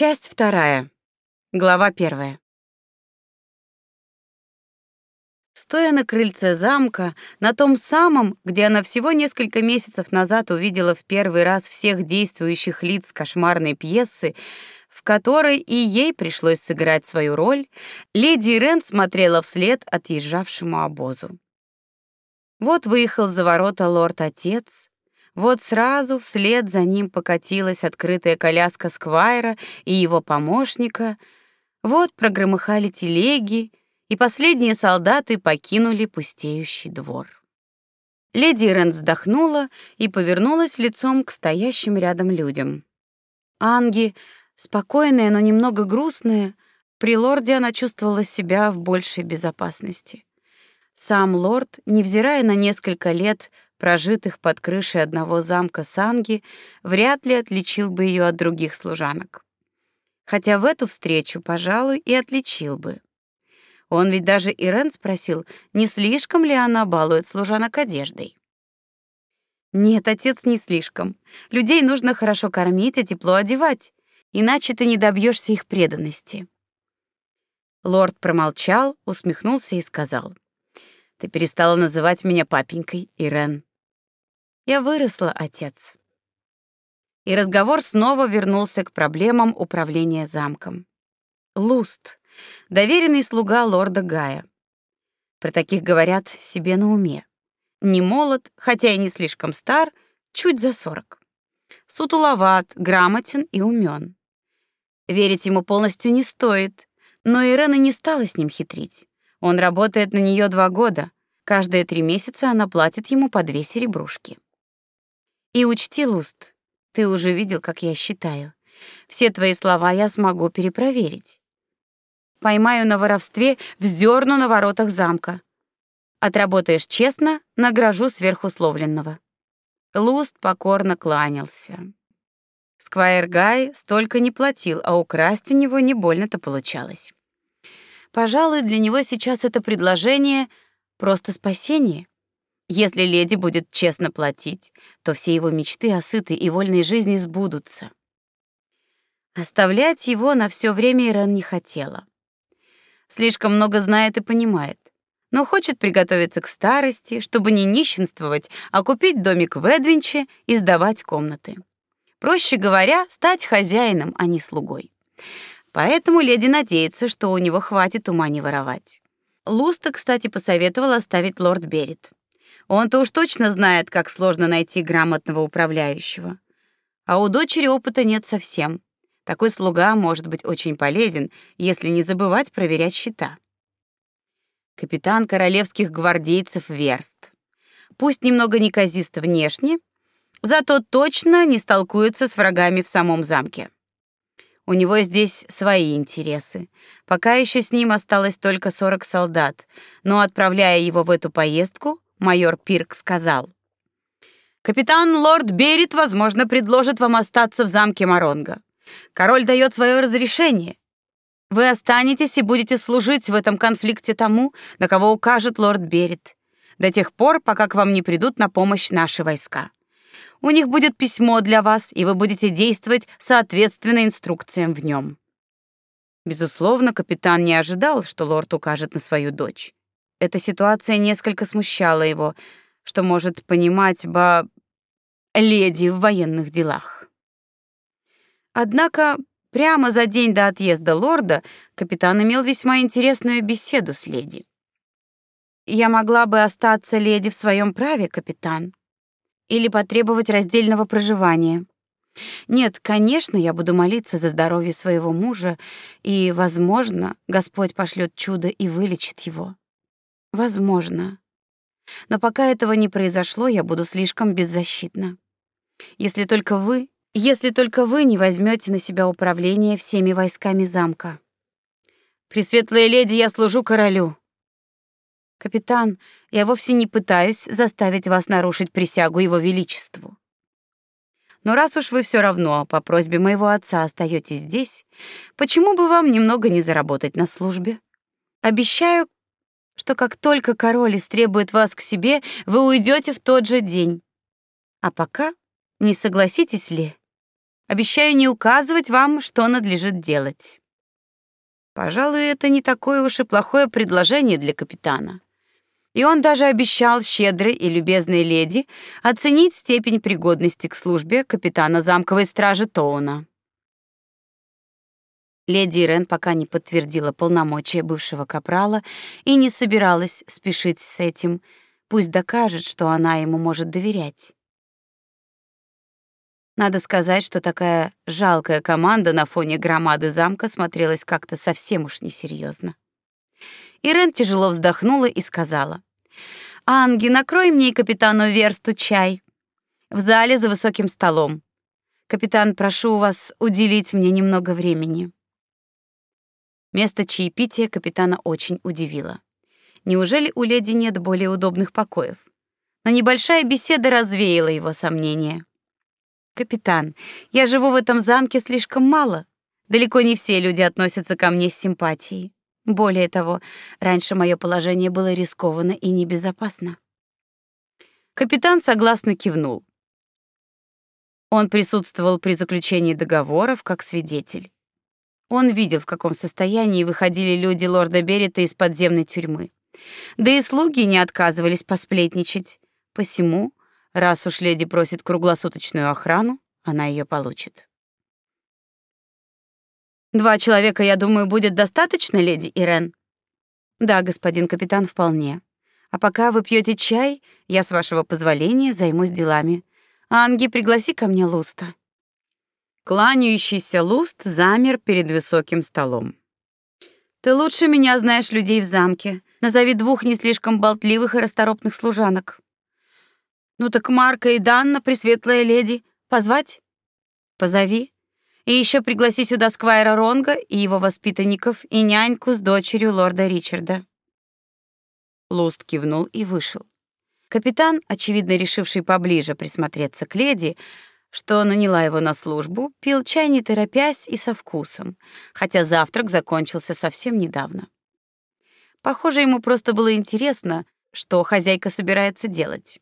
Часть вторая. Глава первая. Стоя на крыльце замка, на том самом, где она всего несколько месяцев назад увидела в первый раз всех действующих лиц кошмарной пьесы, в которой и ей пришлось сыграть свою роль, леди Ирен смотрела вслед отъезжавшему обозу. Вот выехал за ворота лорд-отец, вот сразу вслед за ним покатилась открытая коляска Сквайра и его помощника, вот прогромыхали телеги, и последние солдаты покинули пустеющий двор. Леди Рен вздохнула и повернулась лицом к стоящим рядом людям. Анги, спокойная, но немного грустная, при лорде она чувствовала себя в большей безопасности. Сам лорд, невзирая на несколько лет прожитых под крышей одного замка Санги, вряд ли отличил бы ее от других служанок. Хотя в эту встречу, пожалуй, и отличил бы. Он ведь даже Ирен спросил, не слишком ли она балует служанок одеждой. Нет, отец, не слишком. Людей нужно хорошо кормить и тепло одевать, иначе ты не добьешься их преданности. Лорд промолчал, усмехнулся и сказал: "Ты перестала называть меня папенькой, Ирен. Я выросла, отец. И разговор снова вернулся к проблемам управления замком. Луст, доверенный слуга лорда Гая. Про таких говорят себе на уме. Не молод, хотя и не слишком стар, чуть за сорок. Сутуловат, грамотен и умен. Верить ему полностью не стоит, но Ирена не стала с ним хитрить. Он работает на нее два года. Каждые три месяца она платит ему по две серебрушки. И учти, Луст, ты уже видел, как я считаю. Все твои слова я смогу перепроверить. Поймаю на воровстве, вздерну на воротах замка. Отработаешь честно, награжу сверхусловленного. Луст покорно кланялся. Сквайр Гай столько не платил, а украсть у него не больно-то получалось. Пожалуй, для него сейчас это предложение просто спасение. Если леди будет честно платить, то все его мечты о сытой и вольной жизни сбудутся. Оставлять его на все время Ирен не хотела. Слишком много знает и понимает, но хочет приготовиться к старости, чтобы не нищенствовать, а купить домик в Эдвинче и сдавать комнаты. Проще говоря, стать хозяином, а не слугой. Поэтому леди надеется, что у него хватит ума не воровать. Луста, кстати, посоветовал оставить лорд Берет. Он-то уж точно знает, как сложно найти грамотного управляющего. А у дочери опыта нет совсем. Такой слуга может быть очень полезен, если не забывать проверять счета. Капитан королевских гвардейцев Верст. Пусть немного неказист внешне, зато точно не столкуется с врагами в самом замке. У него здесь свои интересы. Пока еще с ним осталось только 40 солдат, но отправляя его в эту поездку, майор Пирк сказал. Капитан Лорд Берет, возможно, предложит вам остаться в замке Маронга. Король дает свое разрешение. Вы останетесь и будете служить в этом конфликте тому, на кого укажет лорд Берет, до тех пор, пока к вам не придут на помощь наши войска. У них будет письмо для вас, и вы будете действовать соответственно инструкциям в нем. Безусловно, капитан не ожидал, что лорд укажет на свою дочь. Эта ситуация несколько смущала его, что может понимать ба леди в военных делах. Однако прямо за день до отъезда лорда капитан имел весьма интересную беседу с леди. Я могла бы остаться леди в своем праве, капитан, или потребовать раздельного проживания. Нет, конечно, я буду молиться за здоровье своего мужа, и, возможно, Господь пошлет чудо и вылечит его. Возможно. Но пока этого не произошло, я буду слишком беззащитна. Если только вы, если только вы не возьмете на себя управление всеми войсками замка. Пресветлая леди, я служу королю. Капитан, я вовсе не пытаюсь заставить вас нарушить присягу его величеству. Но раз уж вы все равно по просьбе моего отца остаетесь здесь, почему бы вам немного не заработать на службе? Обещаю, что как только король истребует вас к себе, вы уйдете в тот же день. А пока не согласитесь ли Обещаю не указывать вам, что надлежит делать. Пожалуй, это не такое уж и плохое предложение для капитана. И он даже обещал щедрой и любезной леди оценить степень пригодности к службе капитана замковой стражи Тоуна. Леди Ирен пока не подтвердила полномочия бывшего капрала и не собиралась спешить с этим. Пусть докажет, что она ему может доверять. Надо сказать, что такая жалкая команда на фоне громады замка смотрелась как-то совсем уж несерьезно. Ирен тяжело вздохнула и сказала: "Анги, накрой мне и капитану Версту чай в зале за высоким столом. Капитан, прошу вас уделить мне немного времени". Место чаепития капитана очень удивило. Неужели у леди нет более удобных покоев? Но небольшая беседа развеяла его сомнения. Капитан, я живу в этом замке слишком мало. Далеко не все люди относятся ко мне с симпатией. Более того, раньше мое положение было рискованно и небезопасно. Капитан согласно кивнул. Он присутствовал при заключении договоров как свидетель. Он видел, в каком состоянии выходили люди лорда Берета из подземной тюрьмы. Да и слуги не отказывались посплетничать. Посему, раз уж леди просит круглосуточную охрану, она ее получит. Два человека, я думаю, будет достаточно, леди Ирен. Да, господин капитан, вполне. А пока вы пьете чай, я с вашего позволения займусь делами. Анги, пригласи ко мне Луста. Кланяющийся Луст замер перед высоким столом. Ты лучше меня знаешь людей в замке. Назови двух не слишком болтливых и расторопных служанок. Ну так Марка и Данна, пресветлая леди, позвать? Позови. И еще пригласи сюда сквайра Ронга и его воспитанников и няньку с дочерью лорда Ричарда. Луст кивнул и вышел. Капитан, очевидно решивший поближе присмотреться к леди, что наняла его на службу, пил чай не торопясь и со вкусом, хотя завтрак закончился совсем недавно. Похоже, ему просто было интересно, что хозяйка собирается делать.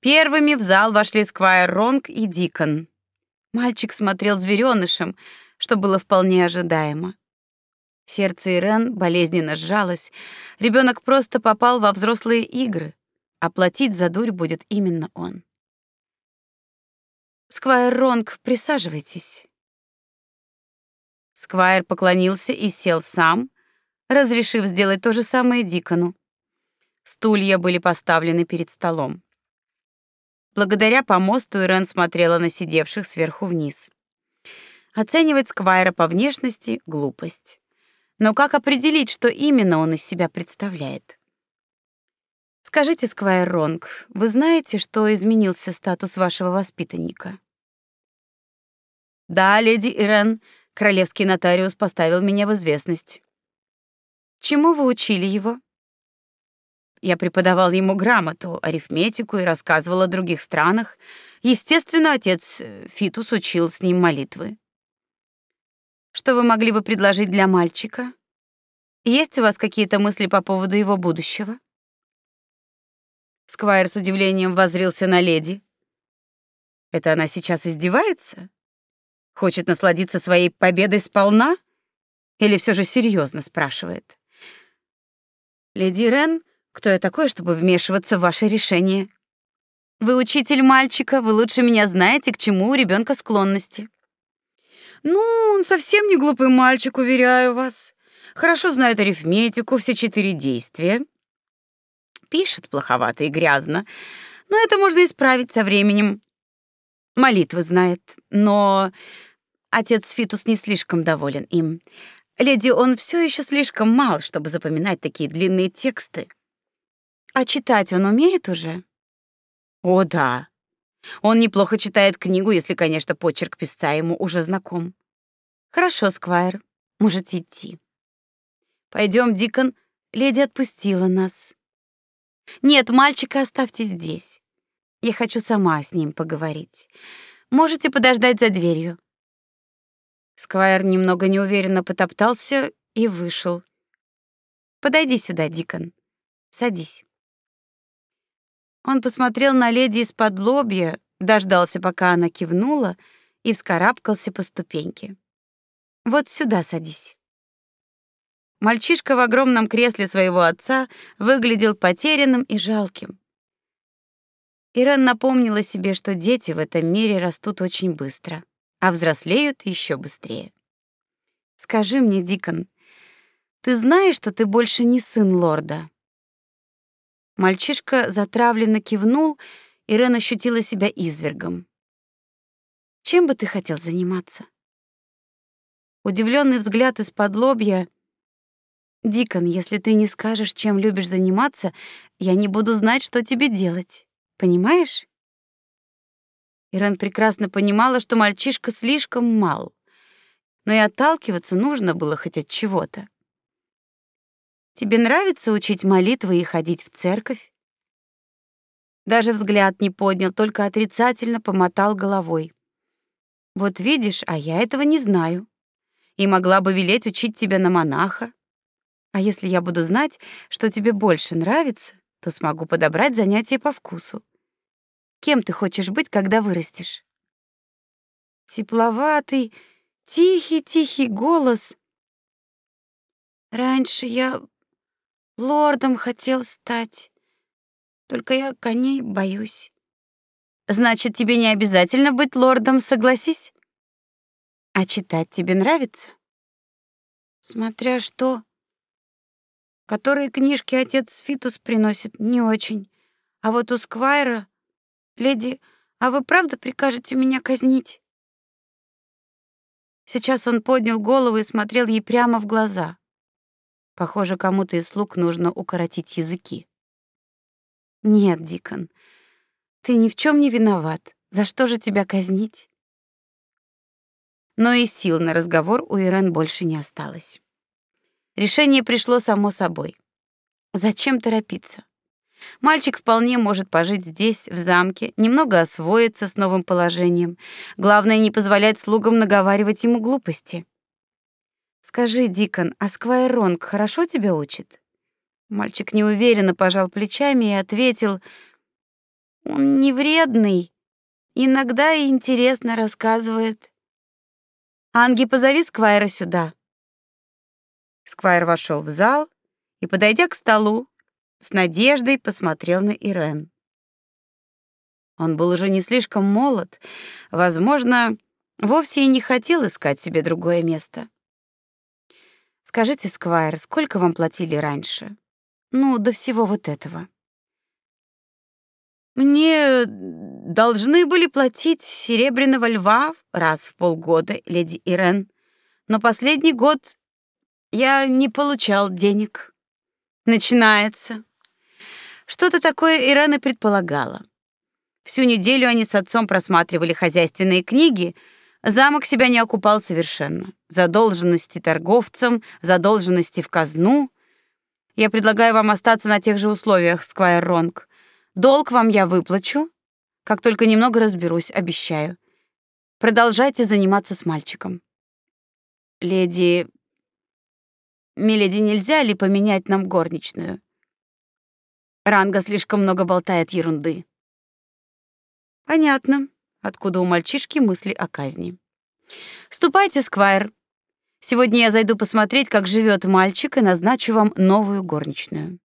Первыми в зал вошли Сквайр Ронг и Дикон. Мальчик смотрел зверёнышем, что было вполне ожидаемо. Сердце Ирен болезненно сжалось. Ребенок просто попал во взрослые игры, а платить за дурь будет именно он. Сквайр Ронг, присаживайтесь. Сквайр поклонился и сел сам, разрешив сделать то же самое Дикону. Стулья были поставлены перед столом. Благодаря помосту Ирен смотрела на сидевших сверху вниз. Оценивать Сквайра по внешности — глупость. Но как определить, что именно он из себя представляет? Скажите, Сквайр Ронг, вы знаете, что изменился статус вашего воспитанника? Да, леди Ирен, королевский нотариус поставил меня в известность. Чему вы учили его? Я преподавал ему грамоту, арифметику и рассказывал о других странах. Естественно, отец э, Фитус учил с ним молитвы. Что вы могли бы предложить для мальчика? Есть у вас какие-то мысли по поводу его будущего? Сквайр с удивлением воззрился на леди. Это она сейчас издевается? Хочет насладиться своей победой сполна? Или все же серьезно спрашивает? Леди Рен, кто я такой, чтобы вмешиваться в ваше решение? Вы учитель мальчика, вы лучше меня знаете, к чему у ребенка склонности. Ну, он совсем не глупый мальчик, уверяю вас. Хорошо знает арифметику, все четыре действия. Пишет плоховато и грязно, но это можно исправить со временем. Молитвы знает, но отец Фитус не слишком доволен им. Леди, он все еще слишком мал, чтобы запоминать такие длинные тексты. А читать он умеет уже? О, да. Он неплохо читает книгу, если, конечно, почерк писца ему уже знаком. Хорошо, Сквайр, можете идти. Пойдем, Дикон, леди отпустила нас. Нет, мальчика оставьте здесь. Я хочу сама с ним поговорить. Можете подождать за дверью. Сквайр немного неуверенно потоптался и вышел. Подойди сюда, Дикон. Садись. Он посмотрел на леди из-под лобья, Дождался, пока она кивнула, и вскарабкался по ступеньке. Вот сюда садись. Мальчишка в огромном кресле своего отца выглядел потерянным и жалким. Ирен напомнила себе, что дети в этом мире растут очень быстро, а взрослеют еще быстрее. Скажи мне, Дикон, ты знаешь, что ты больше не сын лорда? Мальчишка затравленно кивнул, и Рен ощутила себя извергом. Чем бы ты хотел заниматься? Удивленный взгляд из-под лобья. Дикон, если ты не скажешь, чем любишь заниматься, я не буду знать, что тебе делать. Понимаешь? Ирен прекрасно понимала, что мальчишка слишком мал. Но и отталкиваться нужно было хоть от чего-то. Тебе нравится учить молитвы и ходить в церковь? Даже взгляд не поднял, только отрицательно помотал головой. Вот видишь, а я этого не знаю. И могла бы велеть учить тебя на монаха. А если я буду знать, что тебе больше нравится, то смогу подобрать занятие по вкусу. Кем ты хочешь быть, когда вырастешь? Тепловатый, тихий-тихий голос. Раньше я лордом хотел стать. Только я коней боюсь. Значит, тебе не обязательно быть лордом, согласись? А читать тебе нравится? Смотря что. Которые книжки отец Фитус приносит, не очень. А вот у Сквайра «Леди, а вы правда прикажете меня казнить?» Сейчас он поднял голову и смотрел ей прямо в глаза. Похоже, кому-то из слуг нужно укоротить языки. «Нет, Дикон, ты ни в чем не виноват. За что же тебя казнить?» Но и сил на разговор у Ирен больше не осталось. Решение пришло само собой. Зачем торопиться? Мальчик вполне может пожить здесь, в замке, немного освоиться с новым положением. Главное не позволять слугам наговаривать ему глупости. Скажи, Дикон, а Сквайр Ронг хорошо тебя учит? Мальчик неуверенно пожал плечами и ответил: Он не вредный, иногда и интересно рассказывает. Анги, позови Сквайра сюда. Сквайр вошел в зал и, подойдя к столу, с надеждой посмотрел на Ирен. Он был уже не слишком молод, возможно, вовсе и не хотел искать себе другое место. Скажите, Сквайр, сколько вам платили раньше? Ну, до всего вот этого. Мне должны были платить серебряного льва раз в полгода, леди Ирен, но последний год я не получал денег. Начинается. Что-то такое Ирен и предполагала. Всю неделю они с отцом просматривали хозяйственные книги, замок себя не окупал совершенно. Задолженности торговцам, задолженности в казну. Я предлагаю вам остаться на тех же условиях, Сквайр Ронг. Долг вам я выплачу, как только немного разберусь, обещаю. Продолжайте заниматься с мальчиком. Леди Миледи, нельзя ли поменять нам горничную? Ранга слишком много болтает ерунды. Понятно, откуда у мальчишки мысли о казни. Ступайте, Сквайр. Сегодня я зайду посмотреть, как живет мальчик, и назначу вам новую горничную.